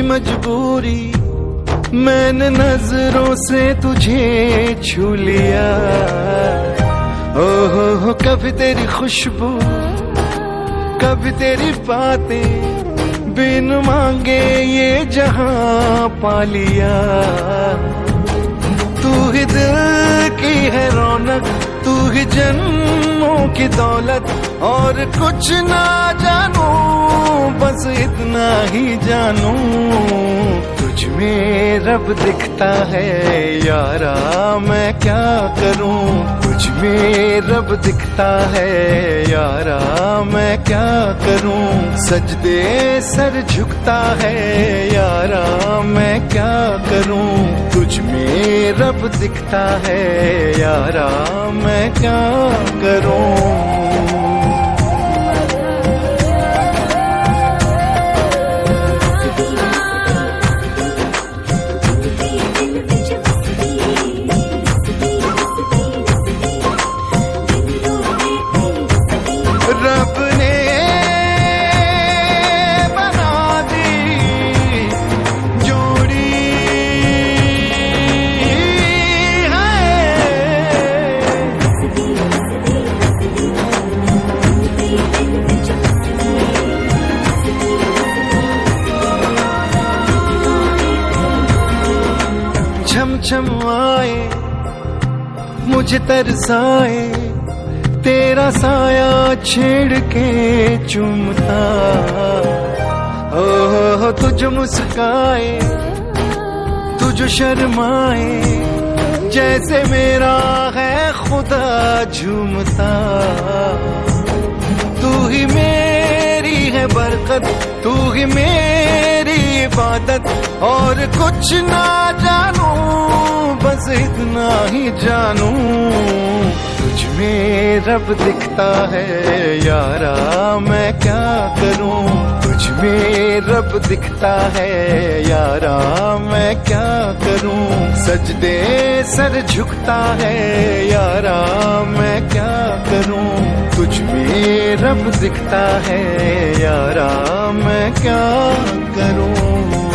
कैसी मजबूरी, मैंने नज़रों से तुझे छू लिया। ओहो हो, कभी तेरी खुशबू, कभी तेरी बातें बिन मांगे ये जहाँ पा लिया। तू ही दिल की है रौनक, तू ही जन्मों की दौलत, और कुछ ना जानू ही जानू, तुझ में रब दिखता है, यारा मैं क्या करूँ? तुझ में रब दिखता है, यारा मैं क्या करूँ? सजदे सर झुकता है, यारा मैं क्या करूँ? तुझ में रब दिखता है, यारा मैं क्या करूँ? छम छम आए मुझे तरसाए, तेरा साया छेड़ के चुमता। ओह तुझ मुस्काए, तुझ शर्माए, जैसे मेरा है खुदा झूमता। तू ही मेरी है बरकत, तू ही मेरी इबादत, और कुछ ना जानू बस इतना ही जानू, तुझ में रब दिखता है, यारा मैं क्या करूँ? तुझ में रब दिखता है, यारा मैं क्या करूँ? सजदे सर झुकता है, यारा मैं क्या करूँ? तुझ में रब दिखता है, यारा मैं क्या करूँ?